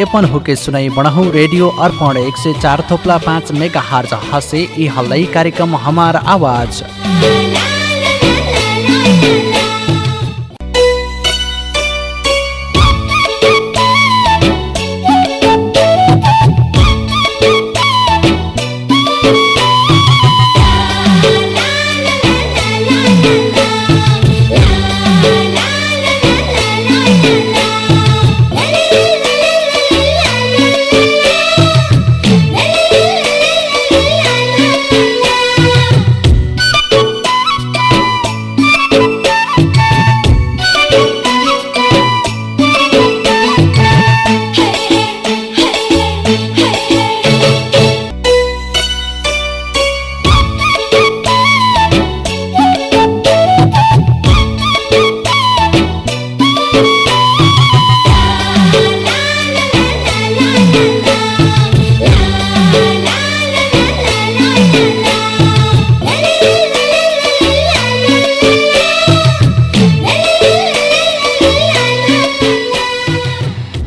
एपन हुके सुनाई बढहु रेडियो अर्पण एक सय चार थोप्ला पाँच मेगा हार्ज हसे यी हल्लै कार्यक्रम हमार आवाज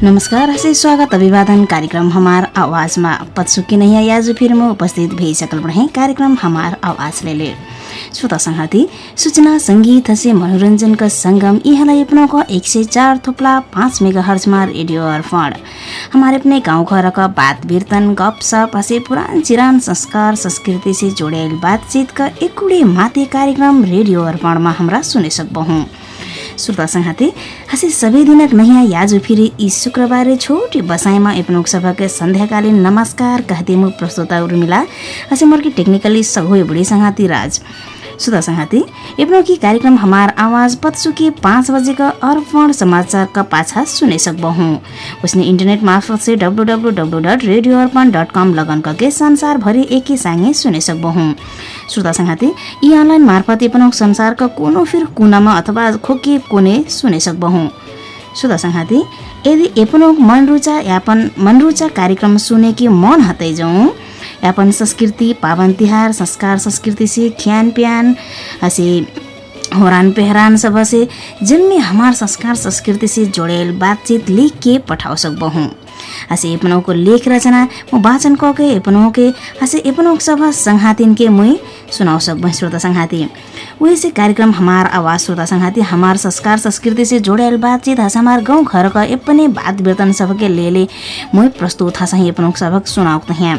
नमस्कार हसे स्वागत अभिवादन कार्यक्रम हमार आवाजमा। पत्सुकी आज फिर म उपस्थित भइसकल बढे कार्यक्रम हमार आवाज ले। श्रोता संघाती सूचना संगीत हसे मनोरञ्जनका सङ्गम यहाँलाई अपनाको एक सय चार थुप्ला पाँच मेगा हर्जमा रेडियो अर्पण। हमारे अपने गाउँ घर का बात वीरतन गपसप हसे पुरान चिरान संस्कार संस्कृति से जोड़ेल बातचीत का एकुड़े माते कार्यक्रम रेडियो अर्पणमा हाम्रा सुने संघाती हसी सबै दिनक नैया याजु फिरी यी शुक्रबारे छोटी बसाइमा एपनोक सभाके सन्ध्याकालीन नमस्कार कहते मु प्रस्तुता उर्मिला। हसे मर्की टेक्निकली सघोय बुढी संघाती राज। सुधा संघाती एपनो की कार्यक्रम हमार आवाज पतसुकी पाँच बजेका अर्पण समाचारका पाछा सुने सकबहौँ उसने इन्टरनेट मार्फत से W W W dot radio Arpan dot com लगन करके संसारभरि एकै सँगै सुने सकबहौँ श्रोता संघाती यी अनलाइन मार्फत एपनो संसारका कोनो फिर कुनामा अथवा खोके कोने सुने सकबहौँ श्रोता संघाती यदि एपनो मन रुचा यापन मन रुचा कार्यक्रम सुने कि मन हतै जाउँ यापन संस्कृति पावन तिहार संस्कार संस्कृति से खियान पियान हसे होरान पेहरान सब से जिनमें हमार संस्कार संस्कृति से जोड़ेल बातचीत लिख के पठाओ सकबहूँ हसे एपनों को लेख रचना म वाचन कके एपनों के हसे एपनों सब संघातिन के मुई सकबह श्रोता संघाती वही से कार्यक्रम हमार आवाज श्रोता संघाती हमार संस्कार संस्कृति से जोड़ेल बातचीत हस गाउँ घर का अपने बात वेतन सबके ले ले मुई प्रस्तुत हस एपनों सबक सुनाओ तहिया।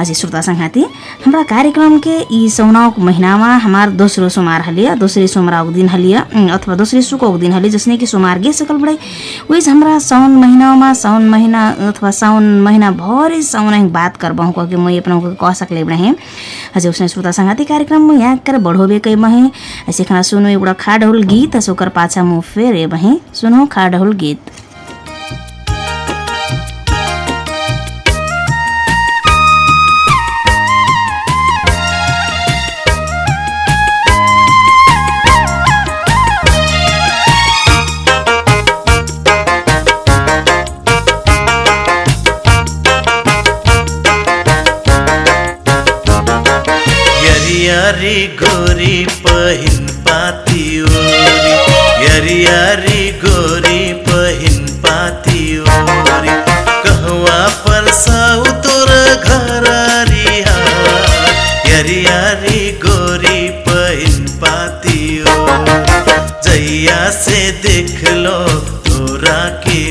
हसी श्रोता संघाती हमारा कार्यक्रम के ई सौनाक महीनामा हमार दोस्रो सोमवार हलिया दोस्री सोमवार दिन हलिया अथवा दोस्री सुको दिन हलिया जसने कि सोमवार गे सकल बड़े हमरा साउन महीनामा साउन महीना अथवा साउन महीना भरि साउन बात कह के मैं अपना कह सकले बड़े। हजे उसने श्रोता संघाती कार्यक्रम में यहाँ कर बढ़ोबे महे ऐसे खाना सुनो एउटा खाडहुल गीत सोकर पाछा मुँह फेर बहे सुनो खाडहुल गीत। यारी गोरी पहिन पाती ओरी यारी यारी गोरी पहिन पाती ओरी कहवा पर साउ तोर घर रिहा। यारी यारी गोरी पहिन पाती ओरी जैया से देख लो तोरा की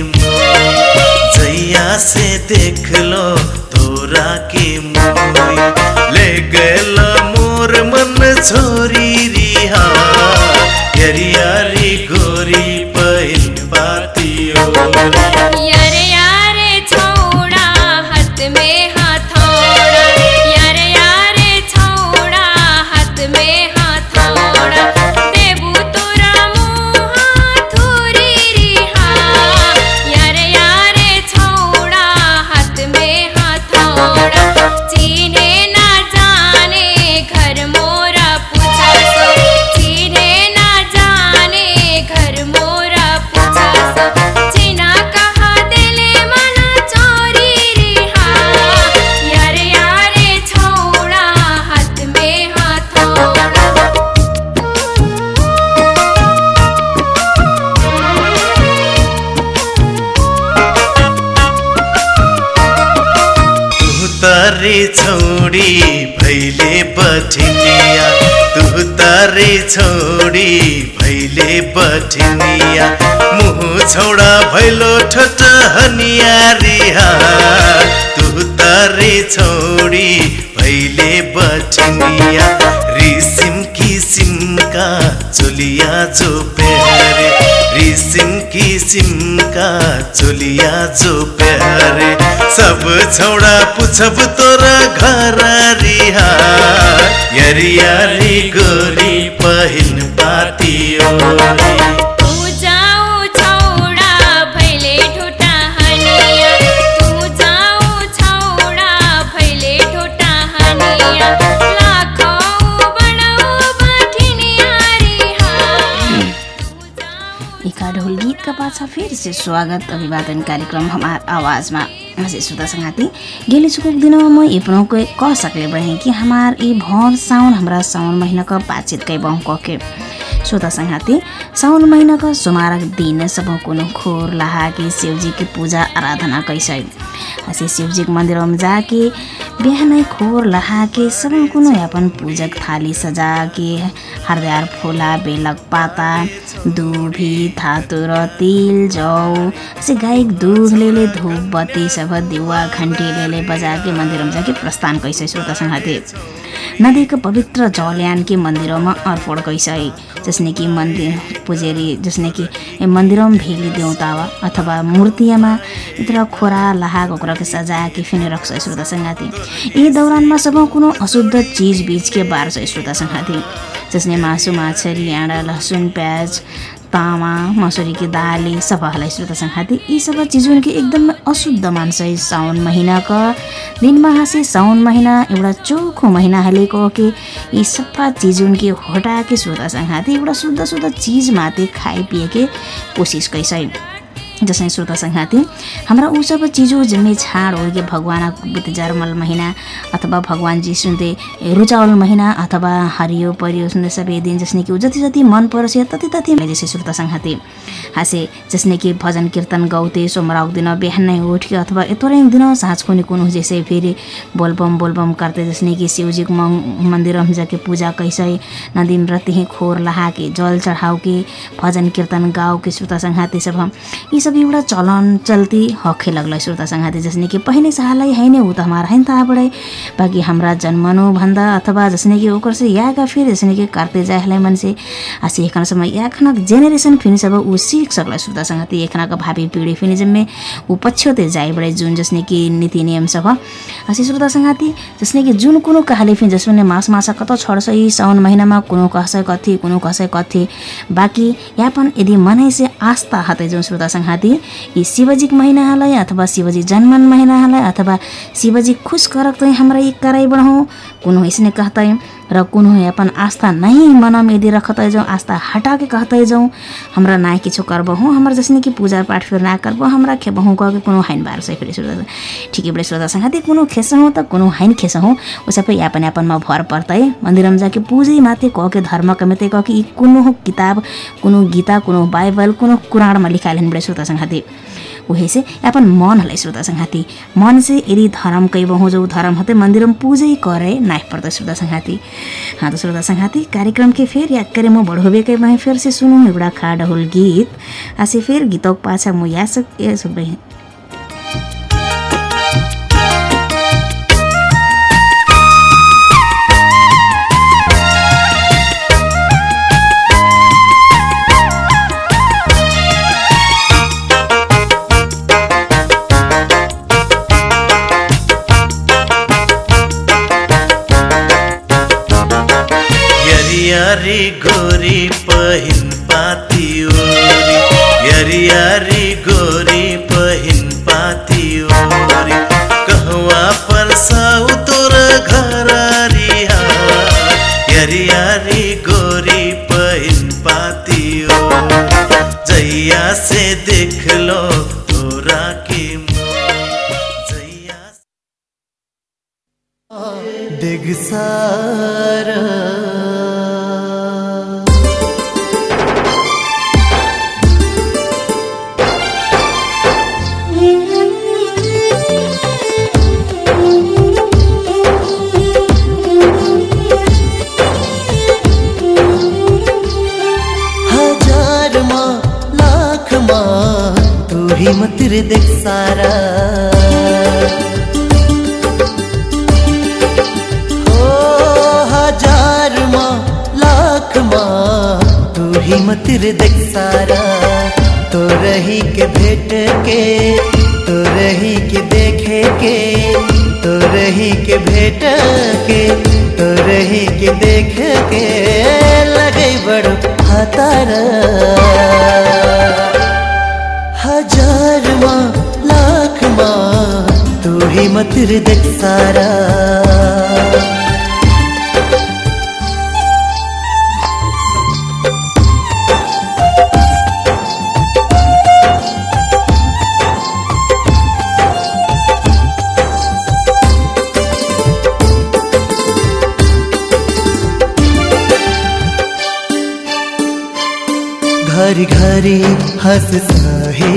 जैया से देख लो तोरा की छोरी रिहा। यारी गोरी पहिन पाती छोडी भैले बठिनिया। तु तारे छोडी भैले बठिनिया। मुह छौडा भैलो ठट हनियारिहा तु तारे छोडी भैले बठिनिया। रिसिम किसिमका चोलिया जो पेहरे रिसिम किसिमका चोलिया जो पेहरे सब छौडा पुछब तोरा घर रिहा यरियारी गोरी पहिन पाती ओरी। तू जाऊ छौडा भैले ठोटा हनिया। तू जाऊ छौडा भैले ठोटा हनिया। लाखौँ बडौ बठिनिया रिहा तू जाऊ एका ढोल गीत का पाछा फिर से स्वागत अभिवादन कार्यक्रम हमार आवाज़मा। हजुर श्रोता संगाती। गेली चुकेको दिनमा म ये पुनः कोई कह सकले बहे कि हमार ई भर साउन हमरा साउन महीना का बातचीत कई बहु के श्रोता संगाती साउन महीना का सोमारक दिन सब कोनो खोर लहा के शिवजी की पूजा आराधना कैसे। हसे शिवजी के मंदिर में जाके बिहानै खोर लहा के सब कोनो अपन पूजक थाली सजा के हरदार फूला बेलक पाता दुभी धातुर तिल जौ से गायक दूध लेले धूप बत्ती सब दिवा घंटी लेले बजा के मंदिर में जाके प्रस्थान कैसे श्रोता संघाते नदी के पवित्र जौल्यान के मंदिरों में अर्पण कैसे जसने कि मंदिर पुजेरी जसने कि ए मंदिरों में भेली देवता वा अथवा मूर्तियामा इतना खोरा लहाग ओकरा के सजा के फिर रख श्रोता यी दौरानमा सब कुनो अशुद्ध चिज बीज के बार छ श्रोता जसले मासु माछरी आँडा लहसुन प्याज तामा मसुरी की दाली सब हलाई श्रोता संघाती यी सब चिजों के एकदम अशुद्ध मान्छ है साउन महिनाको दिनमा हाँसे साउन महिना एउटा चोखो महिना हालेको के यी सफा चिजों के हटा के श्रोता संघाती एउटा शुद्ध शुद्ध चिज माते खाए पिए के कोसिस कैसे जसै श्रोता संघाती हमरा सब चीजों जिम्मे छाड़ हो कि भगवान जरमल महीना अथवा भगवान जी सुनते रुचावल महीना अथवा हरियो परियो सुन्दै सबै दिन जसने कि जति जति मन परोस् तति तति जैसे श्रोता संघाती हाँसे जसने कि भजन कीर्तन गौते सोमराउक दिन बिहान नै उठ के अथवा यतोरै दिन साँझ कुनै कुनो जैसे फेरि बोलबम बोलबम करते जसने कि शिवजीको मन्दिर जाके पूजा कैसे नदी में रति खोर लहा के जल चढ़ाओ के भजन कीर्तन गाओ के श्रोता संघाती सब। यी सब एउटा चलन चल्ती हखे लगल श्रोता संघाती जसने कि पहिने सहालाई है नै ऊ त हमारा है था बड़े बाकी हमरा जन्मनु भन्दा अथवा जसने कि ओकर से यागा फिर जसने कि करते जाए हलाई मन से आ सीखन समय याखनक जेनेरेशन फिर सब ऊ सीख सकल श्रोता संघाती एकनक भावी पीढ़ी फिर जम्मे ऊ पछ्यौते जाए बड़े जुन जसने कि नीति नियम सब। हसी श्रोता संघाती जसने कि जुन कुनो कहाले फिर जसने मास मासा कत छड्छ यी साउन महिनामा कुनो कहसै कथी कुनो कहसै कथी। बाकी यापन यदि मनै से आस्था हते जुन श्रोता संघाती यी शिवजीक महिनाहरूलाई अथवा शिवजी जन्मन महिनाहरूलाई अथवा शिवजी खुश करक तै हमरा यी कराई बढ़ाऊँ कुनो इसने कहतै र कुनो अपन आस्था नहीं मनम यदि रखते जाऊँ आस्था हटा के कहते जाऊँ हमरा ना किछो करबहूँ हमरा जसने कि पूजा पाठ फिर ना करबो हमरा खेबहूँ कह के कोनो हाइन बार से फिर श्रोता ठिकै बड़े श्रोता संघाती कुनो खेसहूँ त कुनो हाइन खेसहूँ ऊ सबै यापन यापनमा भर पर्तै। मन्दिरमा जाके पूजै माथे कह के धर्म कमेते कह कि यी कुनो हो किताब कुनो गीता कुनो बाइबल कुनो कुराणमा लिखाइलेन बड़े श्रोता संघाती उहे से अपन मन श्रोता संघाती मन से यदि धर्म कई बहु जो धर्म हते मंदिर में पूजे करे नाइ पर्दा श्रोता संघाती हाँ तो श्रोता संघाती कार्यक्रम के फेर याद करे म बढोबे के मैं फिर से सुनूँ एउटा खा डहुल गीत। आसे फिर गीतक पाछा म या सक ए यरियारी गोरी पहिन पाती ओरी। यरियारी गोरी पहिन पाती ओरी। कहवा पर साउ तोर घर रिहा यरियारी गोरी पहिन पाती ओरी। जैया से देख लो तोरा के जैया देख सारा तू ही मतिर देख सारा। तो रही के भेट के तो रही के देखे के तो रही के भेट के तो रही के देख के, लगे बड़ हतारा तू ही मतिर देख सारा। घरी घरी हंस सहे।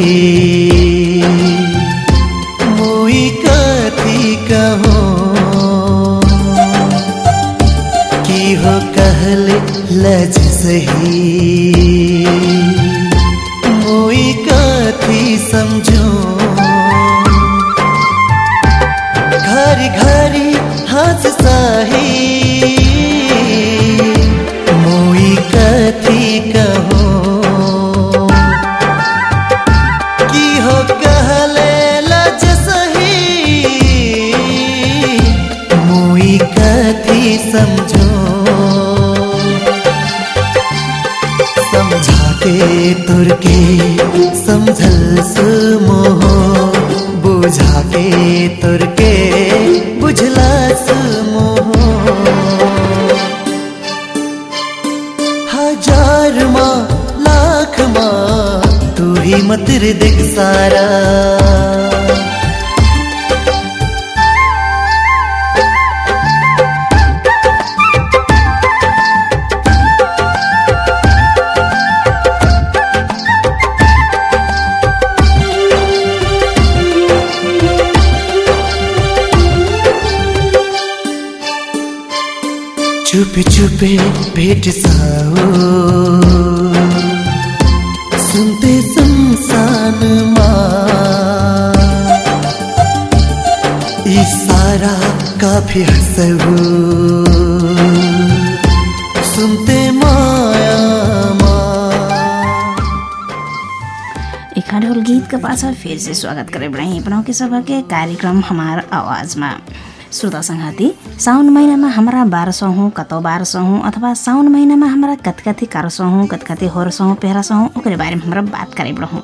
ही मतिर देख सारा। चुपे चुपे भेट साओ इशारा काफ़ी सुनते माया गीत के पाछा फिर से स्वागत करे बढ़ाई अपनाओं के सभा के कार्यक्रम हमार आवाजमा श्रोता सङ्घाती साउन महिनामा हाम्रा बाह्र हौँ कतौ बाह्र हौँ अथवा साउन महिनामा हाम्रा कति कति कारसौँ हौँ कति कति होरसौँ पेहरसौँ ओकरे बारेमा हमरा बात करे बढ़ौँ।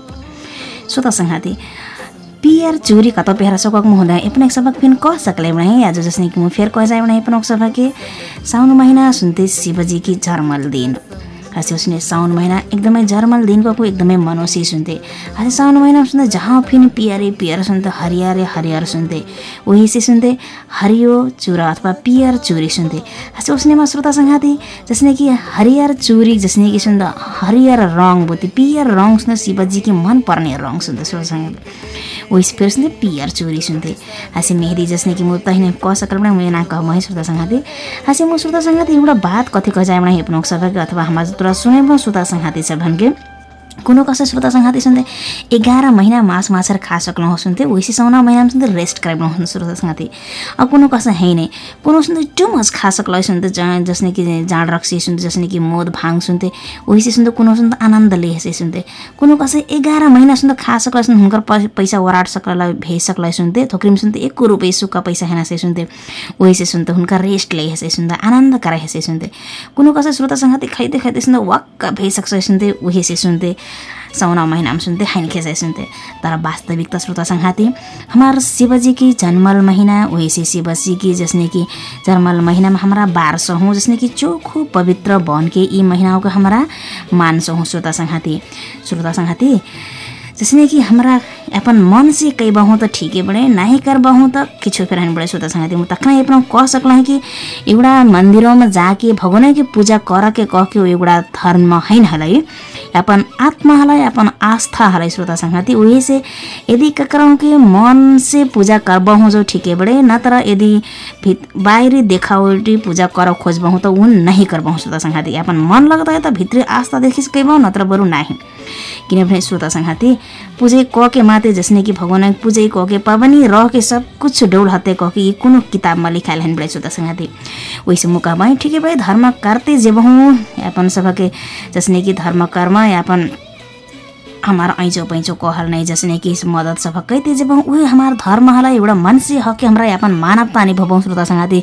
श्रोता सङ्घाती पियर चूरी कतौ पेहरा सकक मुहुँदा अपने सबक फिन कह सकले बणे आज जसने कि मु फेर कह जाए बणे अपनोक सभा के साउन महिना सुनते शिवजी की झरमल दिन। उसने साउन महिना एकदमै झरमल दिनको एकदमै मनोसी सुन्थे हाँसी साउन महिना सुन्दा जहाँ फिन पियरे पियर सुन्थे हरियारे हरियर सुन्थे से सुन्थे हरियो चुरा अथवा पियर चुरी सुन्थे हाँसी उसनेमा श्रोता सङ्घाती जसने कि हरियर चुरी जसने कि सुन्दा हरियर रङ बोती पियर रङ सुन्दा शिवजी की मन पर्ने रङ सुन्दा श्रोता सङ्घाती वही से फिर सुन्थे पियर चुरी सुन्थे हाँसी मेहदी कि म तहिने सकल बना मैं ना श्रोता सङ्घाती हाँसी म श्रोता सङ्घाती एउटा बात कथी कह जाए बना हेप्नोक सबके अथवा हाम्रो तोरा कुनो कसै श्रोता सङ्घाती सुन्थे एघार महिना मास माछेर खा सक्नु सुन्थे वैसे सौना महिनामा सुन्थे रेस्ट गराइबनु श्रोता सङ्घाती अब कुनो कसै है नै। कुनो सुन्थे टु मच खा सक्लै सुन्थे जहाँ जसने कि जाँड रक्सी सुन्थे जसने कि मोद भाङ सुन्थे वैसे सुन्थे कुनो सुन्थे आनन्दले हेसे सुन्थे कुनो कसै एघार महिना सुन्थे खा सक्लै सुन्थे हुनकर पैसा वराट भेज सक्लाई सुन्थे थोक्रिम सुन्थे एक रुपियाँ सुक्का पैसा हेना से सुन्थे वैसे सुन्थे हुनका रेस्ट ले हेसे सुन्थे आनन्द कराइ हेसे सुन्थे कुनो कसै श्रोता सङ्घाती खाइते खाइते सुन्थे वाक्क भइसक्छ सुन्थे उहे से सुन्थे साउना महिनामा सुन्थे खाइन खेसाइ सुन्थे तर वास्तविकता श्रोता सङ्घाती हमार शिवजी जन्मल महीना वही से शिवजी की जसने कि जन्मल महीनामा हमारा बारह हूँ जसने कि चोखो पवित्र बन यी महीनाओं को हमारा मानसौ हूँ श्रोता सङ्घाती श्रोता सङ्घाती जसने कि हमरा अपन मन से कई बहुँ त ठीके बड़े नाही कर बहुँ त किछो बड़े श्रोता संगति म तखना अपना कह सकल कि एउटा मंदिरों में जाके भगवान के पूजा कर के कह के धर्म हैन हलै? अपन आत्मा हलै अपन आस्था हलै श्रोता संगति वही से यदि ककरों के मन से पूजा कर जो ठीके बड़े न तर यदि बाहिरी देखावटी पूजा कर खोज बहुँ त उन नहीं कर श्रोता संगति अपन मन लगता है त भित्री आस्था देखि कई बहुँ नत्र बरु नाही किनभने श्रोता संघाती पूजे क के माते जसने कि भगवान पूजे क के पवनी रह के सब कुछ डौल हते कह के ये कोनो किताबमा लिखाइल हन बड़े श्रोता संघाती वैसे मुका भाई ठीक है धर्म करते जेबहूँ अपन सबके जसने कि धर्म कर्म यापन हमार ऐचो पैचो कहल नहीं जसने कि इस मदद सब कहते जब उहे हमार धर्म हला एउटा मान्छे हके हमरा अपन मानवता नि भबौँ श्रोता संघाती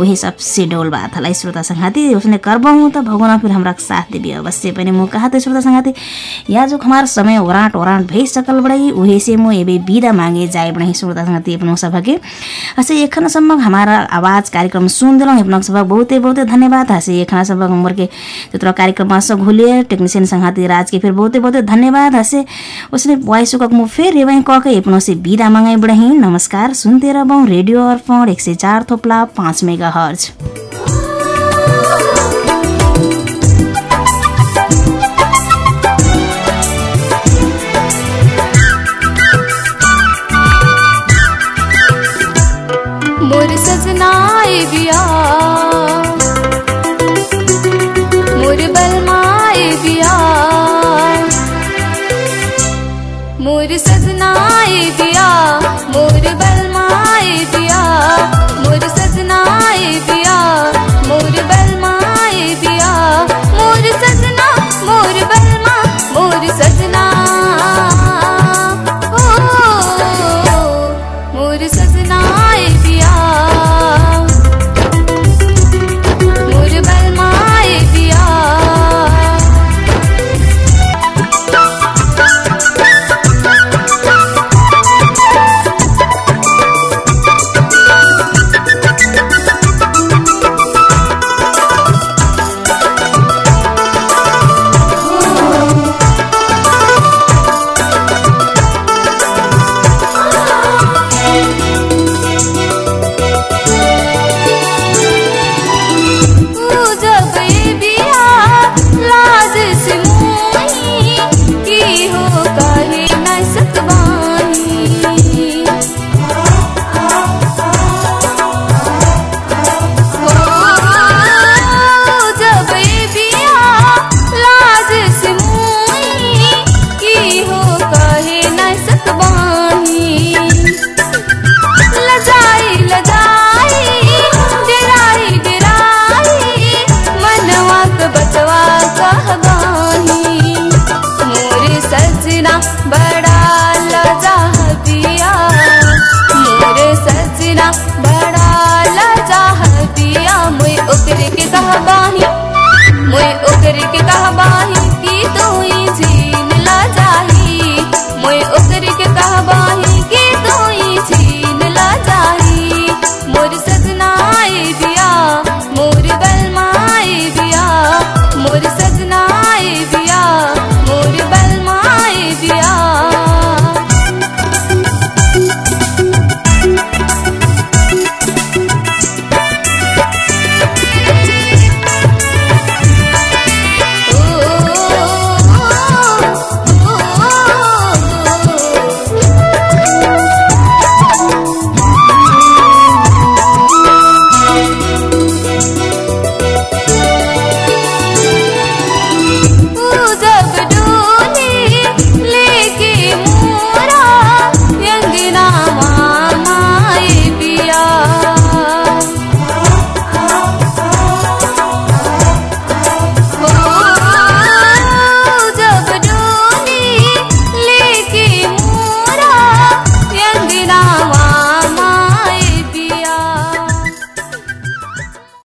उही सबसे डोल बात हलाई श्रोता संघाती उसने करबहूँ त भगवान फिर हमरा साथ देवी अवश्य पनि म त श्रोता संघाती या जो हमार समय ओराट ओराट भई सकल उहे से म एबे विदा मांगे जाए बड़ाई श्रोता संघाती अपनो सबके हसे एखन सम्म हमारा आवाज कार्यक्रम सुन दिलौँ अपना सब बहुते बहुते धन्यवाद। हसे एखना सब उम्र के त्यत्रो कार्यक्रममा घुले टेक्निशियन संघाती राज के फिर बहुते बहुते धन्यवाद। हसे उसने वाइसो कक मु फेर एवं कके अपनो से विदा मांगाई बड़ही नमस्कार सुनते रहबौँ रेडियो अर्पण एक सय चार थोप्ला पाँच मेगा हर्ज मोर सजनाए बिया